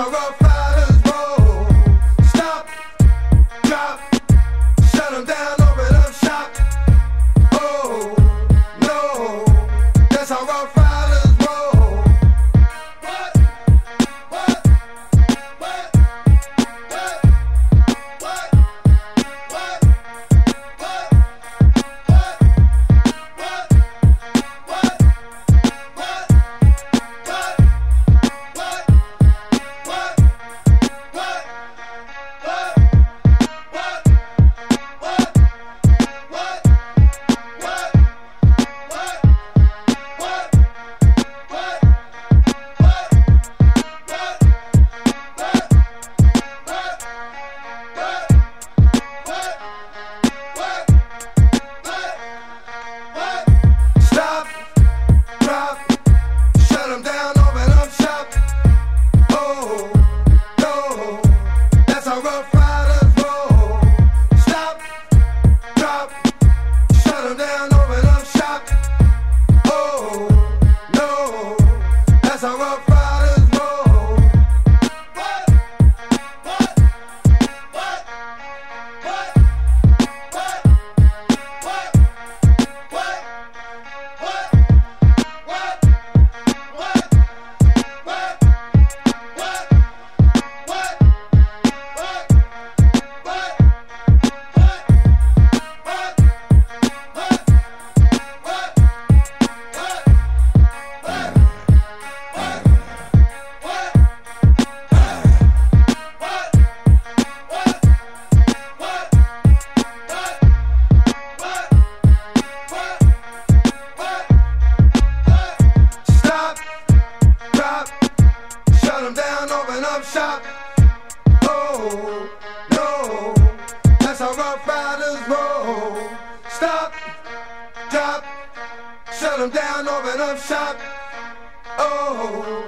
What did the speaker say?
Sarah. down. Them down, open up shop. Oh, no, that's how Ruff Ryders roll. Stop, drop, shut them down, open up shop. Oh.